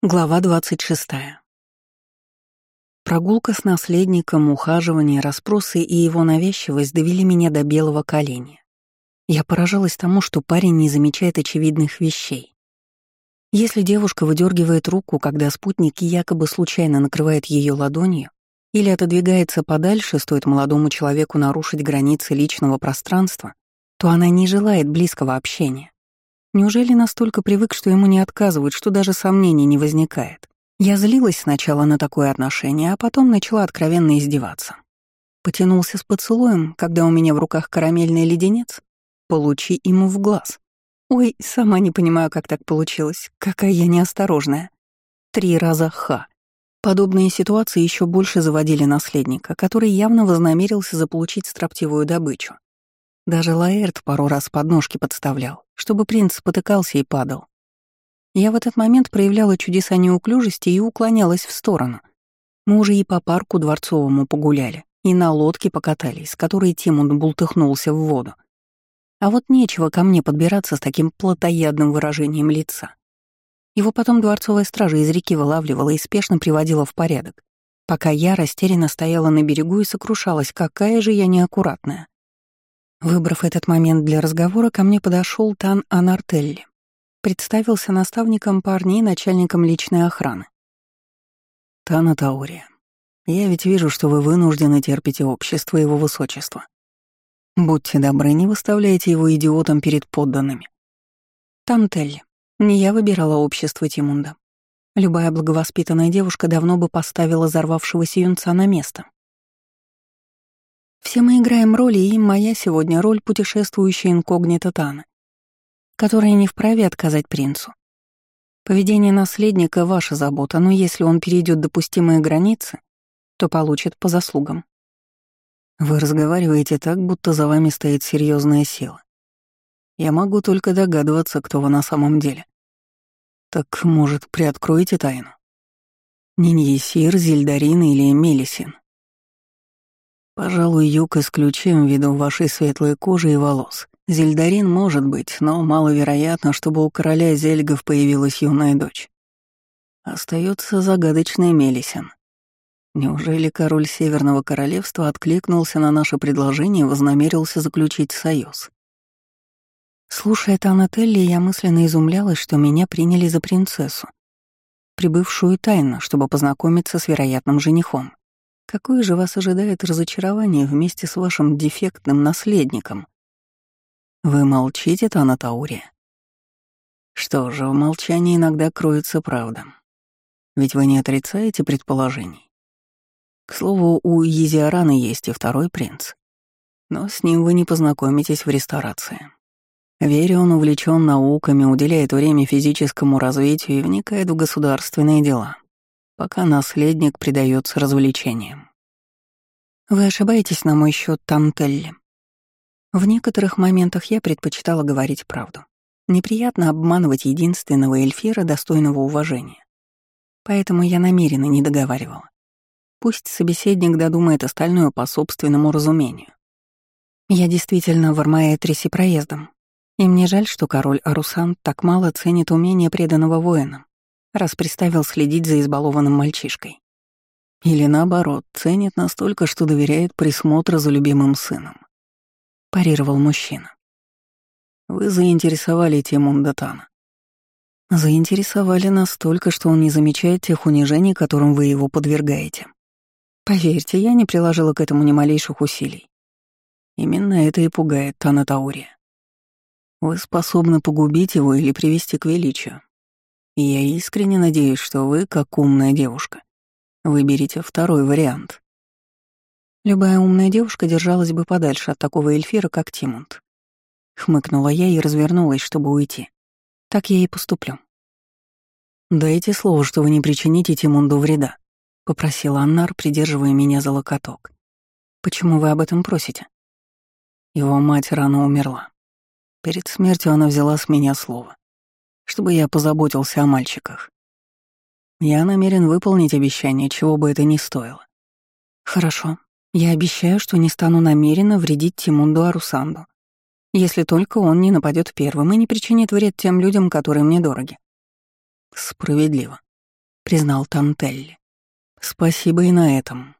Глава 26. Прогулка с наследником, ухаживание, расспросы и его навязчивость довели меня до белого коленя. Я поражалась тому, что парень не замечает очевидных вещей. Если девушка выдергивает руку, когда спутник якобы случайно накрывает ее ладонью, или отодвигается подальше, стоит молодому человеку нарушить границы личного пространства, то она не желает близкого общения. Неужели настолько привык, что ему не отказывают, что даже сомнений не возникает? Я злилась сначала на такое отношение, а потом начала откровенно издеваться. Потянулся с поцелуем, когда у меня в руках карамельный леденец. Получи ему в глаз. Ой, сама не понимаю, как так получилось. Какая я неосторожная. Три раза ха. Подобные ситуации еще больше заводили наследника, который явно вознамерился заполучить строптивую добычу. Даже Лаэрт пару раз подножки подставлял, чтобы принц спотыкался и падал. Я в этот момент проявляла чудеса неуклюжести и уклонялась в сторону. Мы уже и по парку дворцовому погуляли, и на лодке покатались, с которой Тимон бултыхнулся в воду. А вот нечего ко мне подбираться с таким плотоядным выражением лица. Его потом дворцовая стража из реки вылавливала и спешно приводила в порядок, пока я растерянно стояла на берегу и сокрушалась, какая же я неаккуратная. Выбрав этот момент для разговора, ко мне подошел Тан Анартелли. Представился наставником парней и начальником личной охраны. «Тана Таурия, я ведь вижу, что вы вынуждены терпите общество его высочества. Будьте добры, не выставляйте его идиотом перед подданными». «Тантелли, не я выбирала общество Тимунда. Любая благовоспитанная девушка давно бы поставила взорвавшегося юнца на место. Все мы играем роли, и моя сегодня роль путешествующей инкогнито Таны, которая не вправе отказать принцу. Поведение наследника — ваша забота, но если он перейдет допустимые границы, то получит по заслугам. Вы разговариваете так, будто за вами стоит серьезная сила. Я могу только догадываться, кто вы на самом деле. Так, может, приоткроете тайну? Ниньесир, Зильдарин или Мелисин? Пожалуй, юг исключим ввиду вашей светлой кожи и волос. Зельдарин может быть, но маловероятно, чтобы у короля Зельгов появилась юная дочь. Остается загадочный Мелисин. Неужели король Северного Королевства откликнулся на наше предложение и вознамерился заключить союз? Слушая Танателли, я мысленно изумлялась, что меня приняли за принцессу, прибывшую тайно, чтобы познакомиться с вероятным женихом. Какое же вас ожидает разочарование вместе с вашим дефектным наследником? Вы молчите, Тана Таурия? Что же, в молчании иногда кроется правда. Ведь вы не отрицаете предположений. К слову, у Езиарана есть и второй принц. Но с ним вы не познакомитесь в ресторации. Верю, он увлечен науками, уделяет время физическому развитию и вникает в государственные дела пока наследник предается развлечениям. Вы ошибаетесь на мой счет, Тантелли. В некоторых моментах я предпочитала говорить правду. Неприятно обманывать единственного эльфира, достойного уважения. Поэтому я намеренно не договаривала. Пусть собеседник додумает остальное по собственному разумению. Я действительно в Армаэтрисе проездом, и мне жаль, что король Арусан так мало ценит умение преданного воина раз приставил следить за избалованным мальчишкой. Или наоборот, ценит настолько, что доверяет присмотра за любимым сыном. Парировал мужчина. Вы заинтересовали тему Мдатана. Заинтересовали настолько, что он не замечает тех унижений, которым вы его подвергаете. Поверьте, я не приложила к этому ни малейших усилий. Именно это и пугает Танатаурия. Вы способны погубить его или привести к величию, и я искренне надеюсь, что вы, как умная девушка, выберете второй вариант. Любая умная девушка держалась бы подальше от такого эльфира, как Тимунд. Хмыкнула я и развернулась, чтобы уйти. Так я и поступлю. «Дайте слово, что вы не причините Тимунду вреда», — попросила Аннар, придерживая меня за локоток. «Почему вы об этом просите?» Его мать рано умерла. Перед смертью она взяла с меня слово чтобы я позаботился о мальчиках. Я намерен выполнить обещание, чего бы это ни стоило. Хорошо. Я обещаю, что не стану намеренно вредить Тимунду Арусанду, если только он не нападет первым и не причинит вред тем людям, которые мне дороги. Справедливо. признал Тантелли. «Спасибо и на этом».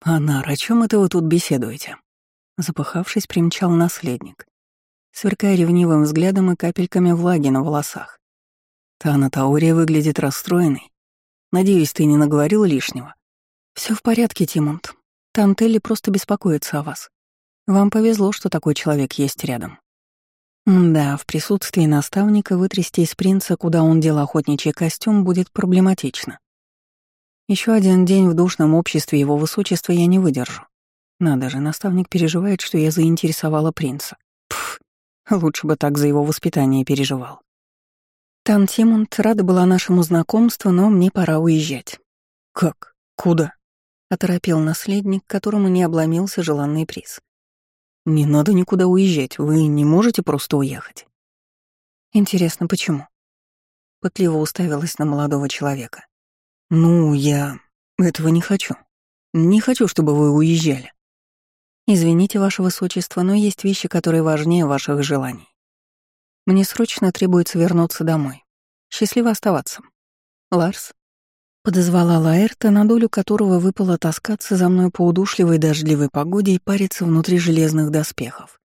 «Анар, о чем это вы тут беседуете?» Запыхавшись, примчал наследник, сверкая ревнивым взглядом и капельками влаги на волосах. «Тана Таурия выглядит расстроенной. Надеюсь, ты не наговорил лишнего?» Все в порядке, Тимонт. Тантелли просто беспокоится о вас. Вам повезло, что такой человек есть рядом. Да, в присутствии наставника вытрясти из принца, куда он дел охотничий костюм, будет проблематично. Еще один день в душном обществе его высочества я не выдержу. Надо же, наставник переживает, что я заинтересовала принца. Лучше бы так за его воспитание переживал. Тан Тимонт рада была нашему знакомству, но мне пора уезжать. Как? Куда? Оторопел наследник, которому не обломился желанный приз. «Не надо никуда уезжать, вы не можете просто уехать». «Интересно, почему?» Пытливо уставилась на молодого человека. «Ну, я этого не хочу. Не хочу, чтобы вы уезжали». «Извините, ваше высочество, но есть вещи, которые важнее ваших желаний. Мне срочно требуется вернуться домой. Счастливо оставаться. Ларс?» Подозвала Лаэрта, на долю которого выпало таскаться за мной по удушливой дождливой погоде и париться внутри железных доспехов.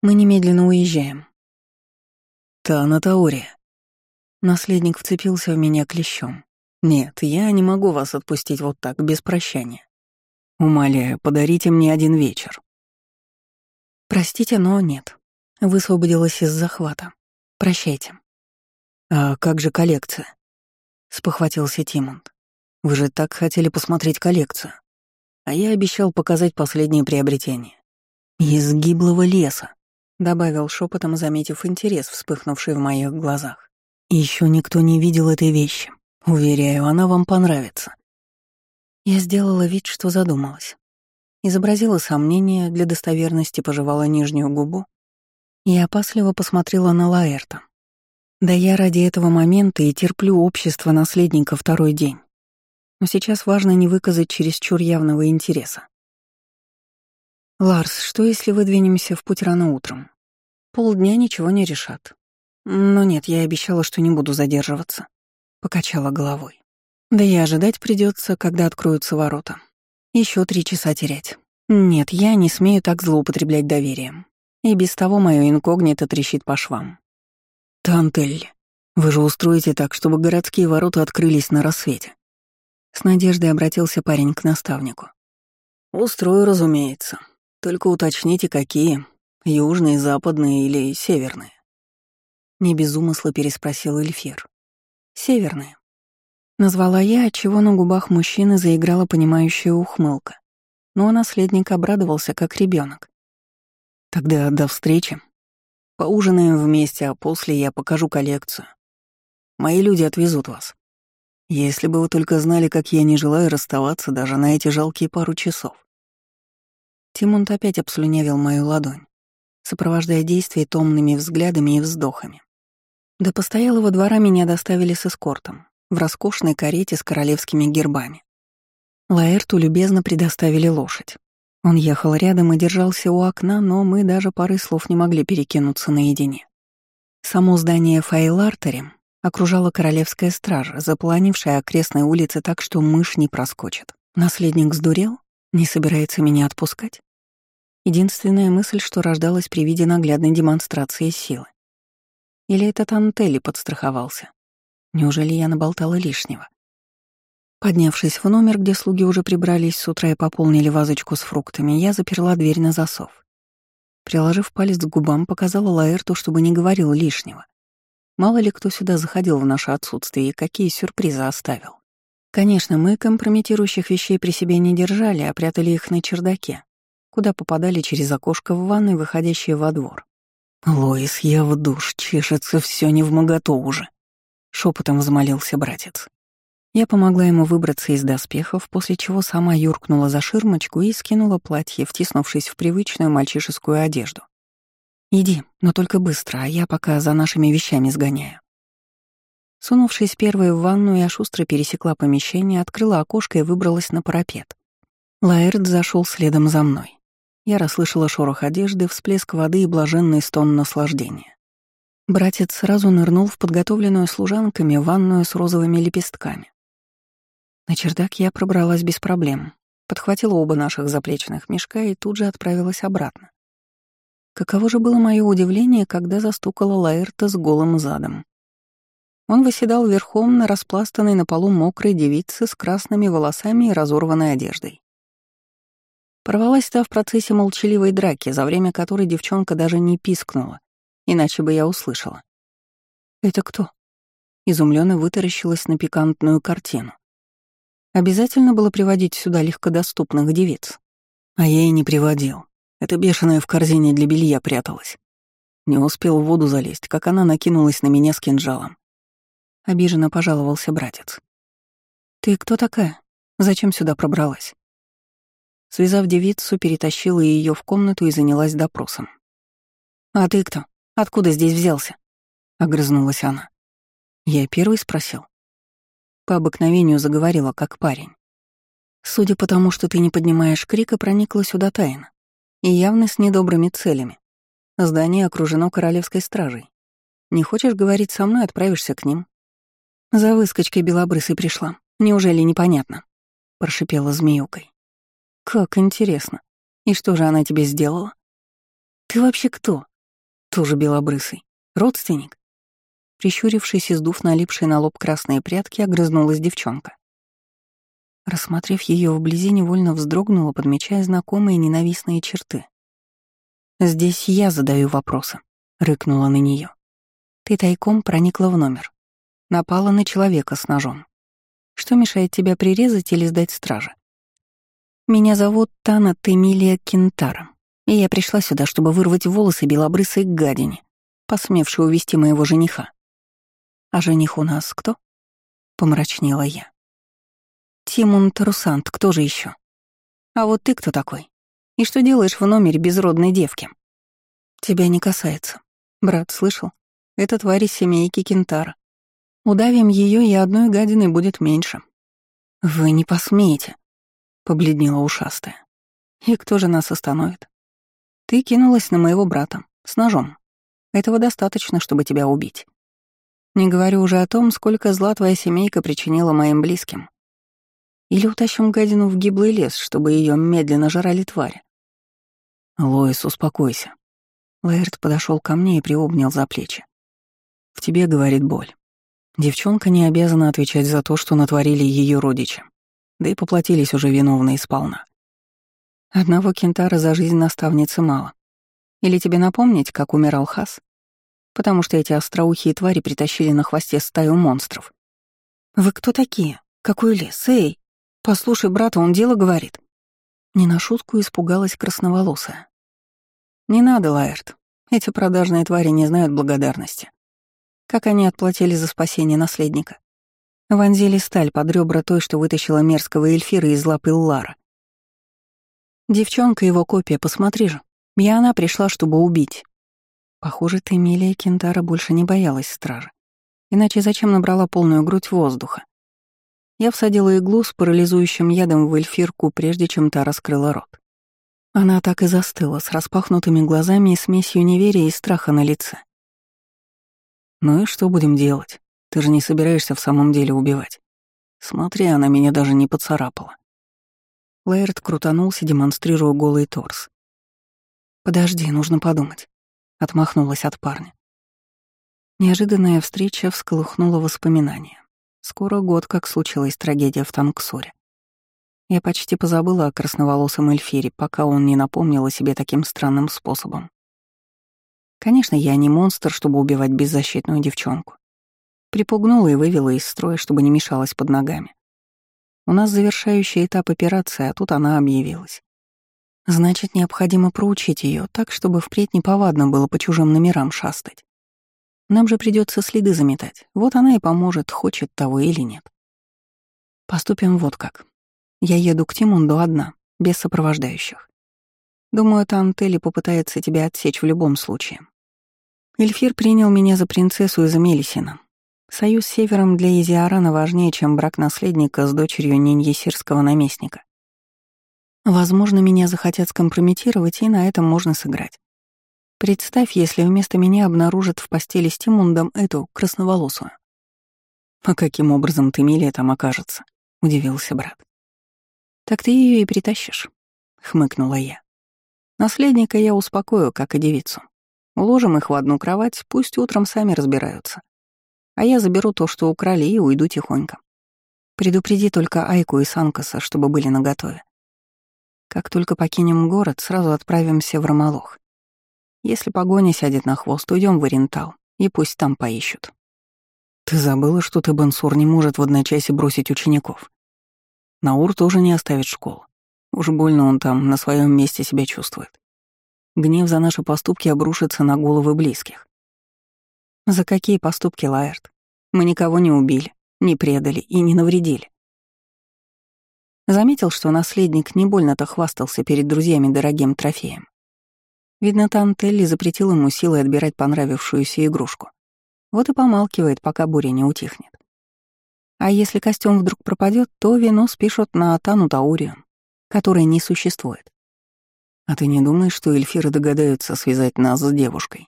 Мы немедленно уезжаем. Та Таурия. Наследник вцепился в меня клещом. Нет, я не могу вас отпустить вот так, без прощания. Умоляю, подарите мне один вечер. Простите, но нет. Высвободилась из захвата. Прощайте. А как же коллекция? — спохватился Тимонт. «Вы же так хотели посмотреть коллекцию. А я обещал показать последнее приобретение. Из гиблого леса», — добавил шепотом, заметив интерес, вспыхнувший в моих глазах. Еще никто не видел этой вещи. Уверяю, она вам понравится». Я сделала вид, что задумалась. Изобразила сомнение, для достоверности пожевала нижнюю губу и опасливо посмотрела на Лаэрта. Да я ради этого момента и терплю общество наследника второй день. Но сейчас важно не выказать чересчур явного интереса. «Ларс, что если выдвинемся в путь рано утром? Полдня ничего не решат. Но нет, я обещала, что не буду задерживаться». Покачала головой. «Да и ожидать придется, когда откроются ворота. Еще три часа терять. Нет, я не смею так злоупотреблять доверием. И без того мое инкогнито трещит по швам. «Тантель, вы же устроите так, чтобы городские ворота открылись на рассвете?» С надеждой обратился парень к наставнику. «Устрою, разумеется. Только уточните, какие. Южные, западные или северные?» Не без умысла переспросил Эльфир. «Северные». Назвала я, отчего на губах мужчины заиграла понимающая ухмылка. Но наследник обрадовался, как ребенок. «Тогда до встречи», Поужинаем вместе, а после я покажу коллекцию. Мои люди отвезут вас. Если бы вы только знали, как я не желаю расставаться даже на эти жалкие пару часов. Тимонт опять обслюнявил мою ладонь, сопровождая действия томными взглядами и вздохами. До постоялого двора меня доставили с эскортом, в роскошной карете с королевскими гербами. Лаэрту любезно предоставили лошадь. Он ехал рядом и держался у окна, но мы даже пары слов не могли перекинуться наедине. Само здание Фейлартере окружала королевская стража, запланившая окрестные улицы так, что мышь не проскочит. Наследник сдурел? Не собирается меня отпускать? Единственная мысль, что рождалась при виде наглядной демонстрации силы. Или этот Антелли подстраховался? Неужели я наболтала лишнего? Поднявшись в номер, где слуги уже прибрались с утра и пополнили вазочку с фруктами, я заперла дверь на засов. Приложив палец к губам, показала Лаэрту, чтобы не говорил лишнего. Мало ли кто сюда заходил в наше отсутствие и какие сюрпризы оставил. Конечно, мы компрометирующих вещей при себе не держали, а прятали их на чердаке, куда попадали через окошко в ванной, выходящее во двор. «Лоис, я в душ, чешется все не в моготу уже», — шепотом взмолился братец. Я помогла ему выбраться из доспехов, после чего сама юркнула за ширмочку и скинула платье, втиснувшись в привычную мальчишескую одежду. «Иди, но только быстро, а я пока за нашими вещами сгоняю». Сунувшись первой в ванну, я шустро пересекла помещение, открыла окошко и выбралась на парапет. Лаэрт зашел следом за мной. Я расслышала шорох одежды, всплеск воды и блаженный стон наслаждения. Братец сразу нырнул в подготовленную служанками ванную с розовыми лепестками. На чердак я пробралась без проблем, подхватила оба наших заплечных мешка и тут же отправилась обратно. Каково же было мое удивление, когда застукала Лаэрта с голым задом. Он восседал верхом на распластанной на полу мокрой девице с красными волосами и разорванной одеждой. Порвалась та в процессе молчаливой драки, за время которой девчонка даже не пискнула, иначе бы я услышала. «Это кто?» Изумленно вытаращилась на пикантную картину. Обязательно было приводить сюда легкодоступных девиц. А я и не приводил. Это бешеная в корзине для белья пряталась. Не успел в воду залезть, как она накинулась на меня с кинжалом. — обиженно пожаловался братец. «Ты кто такая? Зачем сюда пробралась?» Связав девицу, перетащила ее в комнату и занялась допросом. «А ты кто? Откуда здесь взялся?» — огрызнулась она. Я первый спросил. По обыкновению заговорила, как парень. Судя по тому, что ты не поднимаешь крика, проникла сюда тайно. И явно с недобрыми целями. Здание окружено королевской стражей. Не хочешь говорить со мной, отправишься к ним. За выскочкой белобрысой пришла. Неужели непонятно? Прошипела змеюкой. Как интересно. И что же она тебе сделала? Ты вообще кто? Тоже белобрысый. Родственник? Прищурившись и сдув налипшие на лоб красные прятки, огрызнулась девчонка. Рассмотрев ее вблизи, невольно вздрогнула, подмечая знакомые ненавистные черты. «Здесь я задаю вопросы», — рыкнула на нее. «Ты тайком проникла в номер. Напала на человека с ножом. Что мешает тебя прирезать или сдать страже? Меня зовут Тана Темилия Кентара, и я пришла сюда, чтобы вырвать волосы белобрысой гадине, посмевшей увести моего жениха. А жених у нас кто? Помрачнела я. Тимон Тарусант, кто же еще? А вот ты кто такой? И что делаешь в номере безродной девки? Тебя не касается. Брат, слышал? Это тварь из семейки Кентара. Удавим ее, и одной гадины будет меньше. Вы не посмеете, побледнела ушастая. И кто же нас остановит? Ты кинулась на моего брата с ножом. Этого достаточно, чтобы тебя убить. Не говорю уже о том, сколько зла твоя семейка причинила моим близким. Или утащим гадину в гиблый лес, чтобы ее медленно жрали твари. Лоис, успокойся. Лэрд подошел ко мне и приобнял за плечи. В тебе, говорит боль. Девчонка не обязана отвечать за то, что натворили ее родичи. Да и поплатились уже виновные сполна. Одного кентара за жизнь наставницы мало. Или тебе напомнить, как умирал Хас? Потому что эти остроухие твари притащили на хвосте стаю монстров. «Вы кто такие? Какой лес? Эй! Послушай, брата, он дело говорит». Не на шутку испугалась красноволосая. «Не надо, Лаэрт. Эти продажные твари не знают благодарности. Как они отплатили за спасение наследника? Вонзили сталь под ребра той, что вытащила мерзкого эльфира из лапы Лара. Девчонка его копия, посмотри же. И она пришла, чтобы убить. Похоже, ты, Эмилия Кентара, больше не боялась стражи. Иначе зачем набрала полную грудь воздуха? Я всадила иглу с парализующим ядом в эльфирку, прежде чем та раскрыла рот. Она так и застыла, с распахнутыми глазами и смесью неверия и страха на лице. «Ну и что будем делать? Ты же не собираешься в самом деле убивать. Смотри, она меня даже не поцарапала». Лэрд крутанулся, демонстрируя голый торс. «Подожди, нужно подумать», — отмахнулась от парня. Неожиданная встреча всколыхнула воспоминания. Скоро год, как случилась трагедия в Танксуре. Я почти позабыла о красноволосом эльфире, пока он не напомнил о себе таким странным способом. Конечно, я не монстр, чтобы убивать беззащитную девчонку. Припугнула и вывела из строя, чтобы не мешалась под ногами. У нас завершающий этап операции, а тут она объявилась. Значит, необходимо проучить ее так, чтобы впредь неповадно было по чужим номерам шастать. Нам же придется следы заметать. Вот она и поможет, хочет того или нет. Поступим вот как. Я еду к Тимунду одна, без сопровождающих. Думаю, Тантели попытается тебя отсечь в любом случае. Эльфир принял меня за принцессу из Мелисина. Союз с Севером для Изиарана важнее, чем брак наследника с дочерью ниньесирского наместника. Возможно, меня захотят скомпрометировать, и на этом можно сыграть. Представь, если вместо меня обнаружат в постели с Тимундом эту красноволосую. «А каким образом ты, Милия, там окажется?» — удивился брат. «Так ты ее и притащишь», — хмыкнула я. «Наследника я успокою, как и девицу. Уложим их в одну кровать, пусть утром сами разбираются. А я заберу то, что украли, и уйду тихонько. Предупреди только Айку и Санкаса, чтобы были наготове. Как только покинем город, сразу отправимся в Ромолох. Если погоня сядет на хвост, уйдем в Орентал, и пусть там поищут. Ты забыла, что ты, Бансур, не может в одночасье бросить учеников. Наур тоже не оставит школу. Уж больно он там на своем месте себя чувствует. Гнев за наши поступки обрушится на головы близких. За какие поступки, Лаэрт? Мы никого не убили, не предали и не навредили. Заметил, что наследник не больно-то хвастался перед друзьями дорогим трофеем. Видно, Тантелли запретил ему силой отбирать понравившуюся игрушку. Вот и помалкивает, пока буря не утихнет. А если костюм вдруг пропадет, то вино спишут на Атану Таурию, которой не существует. А ты не думаешь, что эльфиры догадаются связать нас с девушкой?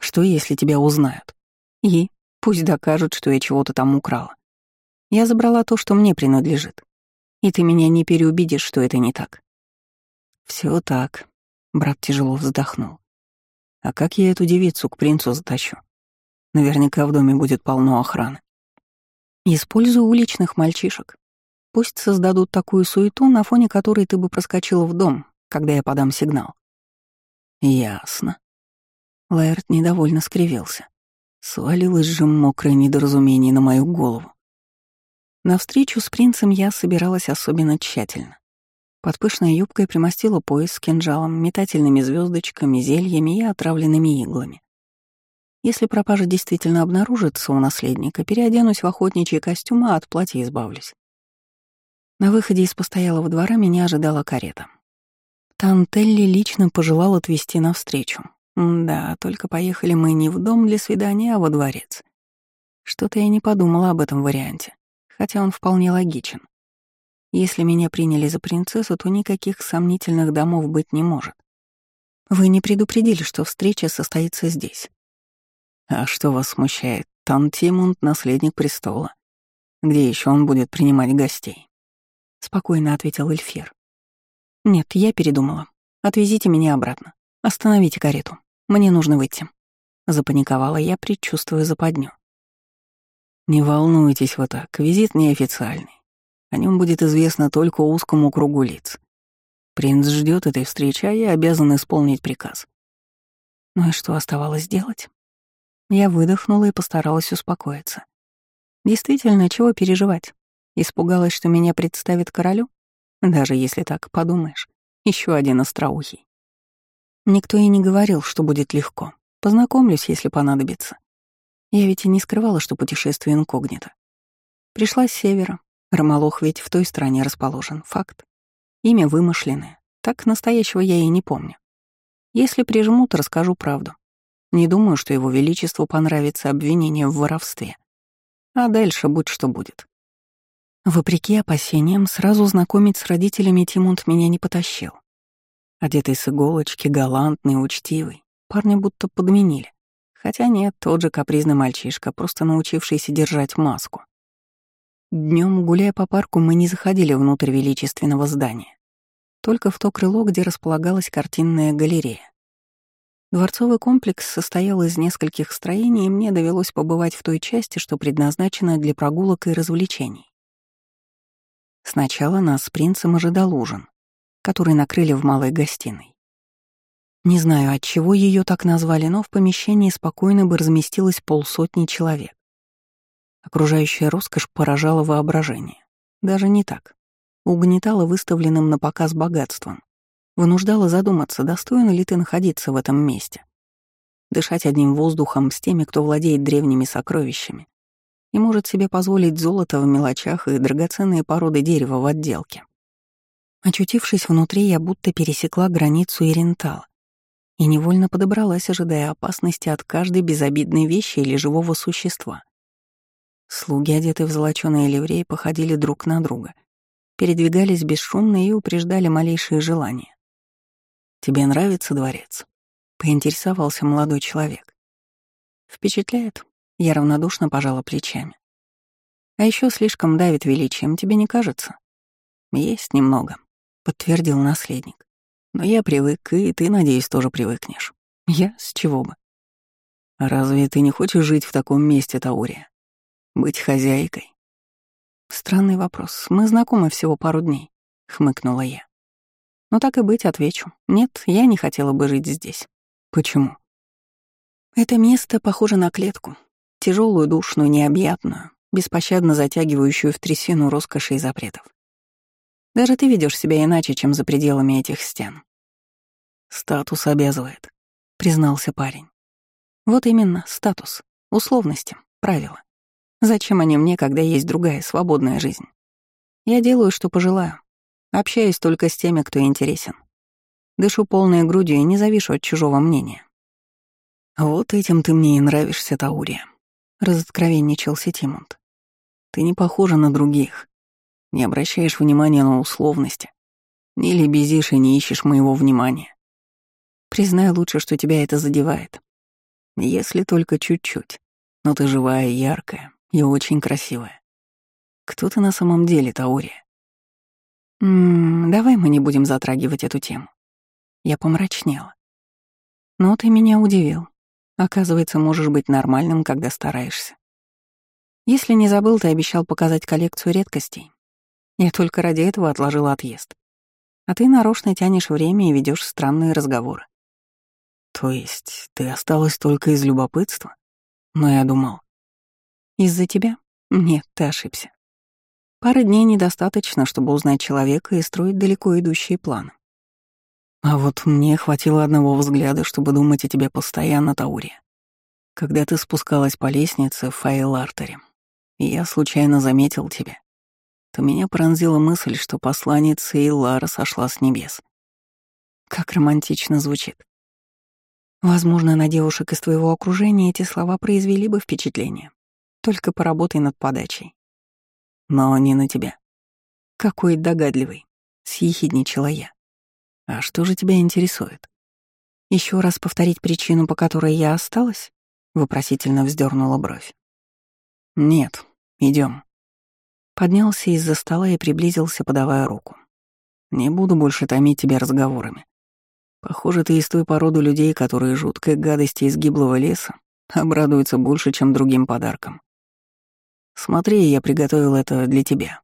Что, если тебя узнают? И пусть докажут, что я чего-то там украла. Я забрала то, что мне принадлежит. И ты меня не переубедишь, что это не так. Все так, Брат тяжело вздохнул. А как я эту девицу к принцу затащу? Наверняка в доме будет полно охраны. Используй уличных мальчишек. Пусть создадут такую суету, на фоне которой ты бы проскочил в дом, когда я подам сигнал. Ясно. Лаэрт недовольно скривился. Свалилось же мокрое недоразумение на мою голову. На встречу с принцем я собиралась особенно тщательно. Под пышной юбкой примостила пояс с кинжалом, метательными звездочками, зельями и отравленными иглами. Если пропажа действительно обнаружится у наследника, переоденусь в охотничий костюм, а от платья избавлюсь. На выходе из постоялого двора меня ожидала карета. Тантелли лично пожелал отвезти навстречу. Да, только поехали мы не в дом для свидания, а во дворец. Что-то я не подумала об этом варианте, хотя он вполне логичен. Если меня приняли за принцессу, то никаких сомнительных домов быть не может. Вы не предупредили, что встреча состоится здесь. А что вас смущает? Тантимунд — наследник престола. Где еще он будет принимать гостей? Спокойно ответил Эльфир. Нет, я передумала. Отвезите меня обратно. Остановите карету. Мне нужно выйти. Запаниковала я, предчувствуя западню. Не волнуйтесь вы так, визит неофициальный. О нем будет известно только узкому кругу лиц. Принц ждет этой встречи, а я обязан исполнить приказ. Ну и что оставалось делать? Я выдохнула и постаралась успокоиться. Действительно, чего переживать? Испугалась, что меня представит королю? Даже если так подумаешь. Еще один остроухий. Никто и не говорил, что будет легко. Познакомлюсь, если понадобится. Я ведь и не скрывала, что путешествие инкогнито. Пришла с севера, Ромолох ведь в той стране расположен, факт. Имя вымышленное, так настоящего я и не помню. Если прижмут, расскажу правду. Не думаю, что его величеству понравится обвинение в воровстве. А дальше будь что будет. Вопреки опасениям, сразу знакомить с родителями Тимунд меня не потащил. Одетый с иголочки, галантный, учтивый, парня будто подменили. Хотя нет, тот же капризный мальчишка, просто научившийся держать маску. Днем, гуляя по парку, мы не заходили внутрь величественного здания. Только в то крыло, где располагалась картинная галерея. Дворцовый комплекс состоял из нескольких строений, и мне довелось побывать в той части, что предназначена для прогулок и развлечений. Сначала нас с принцем ожидал ужин, который накрыли в малой гостиной. Не знаю, от чего ее так назвали, но в помещении спокойно бы разместилось полсотни человек. Окружающая роскошь поражала воображение. Даже не так. Угнетала выставленным на показ богатством. Вынуждала задуматься, достойно ли ты находиться в этом месте. Дышать одним воздухом с теми, кто владеет древними сокровищами и может себе позволить золото в мелочах и драгоценные породы дерева в отделке. Очутившись внутри, я будто пересекла границу Ирентала и невольно подобралась, ожидая опасности от каждой безобидной вещи или живого существа. Слуги, одетые в золочёные ливреи, походили друг на друга, передвигались бесшумно и упреждали малейшие желания. «Тебе нравится дворец?» поинтересовался молодой человек. Впечатляет. Я равнодушно пожала плечами. А еще слишком давит величием, тебе не кажется? Есть немного, подтвердил наследник. Но я привык, и ты, надеюсь, тоже привыкнешь. Я? С чего бы? Разве ты не хочешь жить в таком месте, Таурия? Быть хозяйкой? Странный вопрос. Мы знакомы всего пару дней, хмыкнула я. Но так и быть, отвечу. Нет, я не хотела бы жить здесь. Почему? Это место похоже на клетку. Тяжелую, душную, необъятную, беспощадно затягивающую в трясину роскоши и запретов. Даже ты ведешь себя иначе, чем за пределами этих стен. Статус обязывает, признался парень. Вот именно, статус, условности, правила. Зачем они мне, когда есть другая, свободная жизнь? Я делаю, что пожелаю. Общаюсь только с теми, кто интересен. Дышу полной грудью и не завишу от чужого мнения. Вот этим ты мне и нравишься, Таурия. Разоткровенничался Тимонт. Ты не похожа на других. Не обращаешь внимания на условности. Не лебезишь и не ищешь моего внимания. Признай лучше, что тебя это задевает. Если только чуть-чуть. Но ты живая, яркая и очень красивая. Кто ты на самом деле, Таурия? Ммм, давай мы не будем затрагивать эту тему. Я помрачнела. Но ты меня удивил. Оказывается, можешь быть нормальным, когда стараешься. Если не забыл, ты обещал показать коллекцию редкостей. Я только ради этого отложила отъезд. А ты нарочно тянешь время и ведешь странные разговоры. То есть ты осталась только из любопытства? Но я думал. Из-за тебя? Нет, ты ошибся. Пары дней недостаточно, чтобы узнать человека и строить далеко идущие планы. А вот мне хватило одного взгляда, чтобы думать о тебе постоянно, Таурия. Когда ты спускалась по лестнице в Файл-Артере, я случайно заметил тебя, то меня пронзила мысль, что посланница Илара сошла с небес. Как романтично звучит. Возможно, на девушек из твоего окружения эти слова произвели бы впечатление. Только поработай над подачей. Но не на тебя. Какой догадливый, съехидничала я. А что же тебя интересует? Еще раз повторить причину, по которой я осталась? Вопросительно вздернула бровь. Нет, идем. Поднялся из-за стола и приблизился, подавая руку. Не буду больше томить тебя разговорами. Похоже, ты из той породы людей, которые жуткой гадости из гиблого леса обрадуются больше, чем другим подаркам. Смотри, я приготовил это для тебя.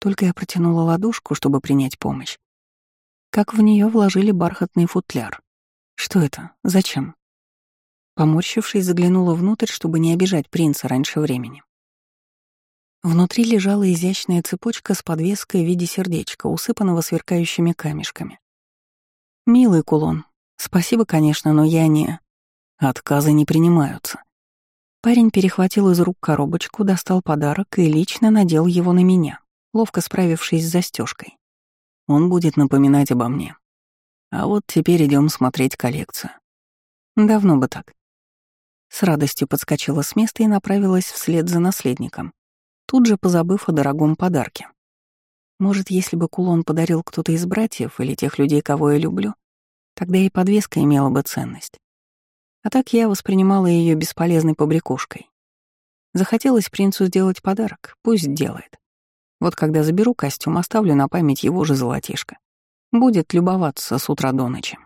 Только я протянула ладошку, чтобы принять помощь, как в нее вложили бархатный футляр. Что это? Зачем? Поморщившись, заглянула внутрь, чтобы не обижать принца раньше времени. Внутри лежала изящная цепочка с подвеской в виде сердечка, усыпанного сверкающими камешками. «Милый кулон. Спасибо, конечно, но я не...» Отказы не принимаются. Парень перехватил из рук коробочку, достал подарок и лично надел его на меня, ловко справившись с застежкой. Он будет напоминать обо мне. А вот теперь идем смотреть коллекцию. Давно бы так. С радостью подскочила с места и направилась вслед за наследником, тут же позабыв о дорогом подарке. Может, если бы кулон подарил кто-то из братьев или тех людей, кого я люблю, тогда и подвеска имела бы ценность. А так я воспринимала ее бесполезной побрякушкой. Захотелось принцу сделать подарок, пусть делает. Вот когда заберу костюм, оставлю на память его же золотишко. Будет любоваться с утра до ночи.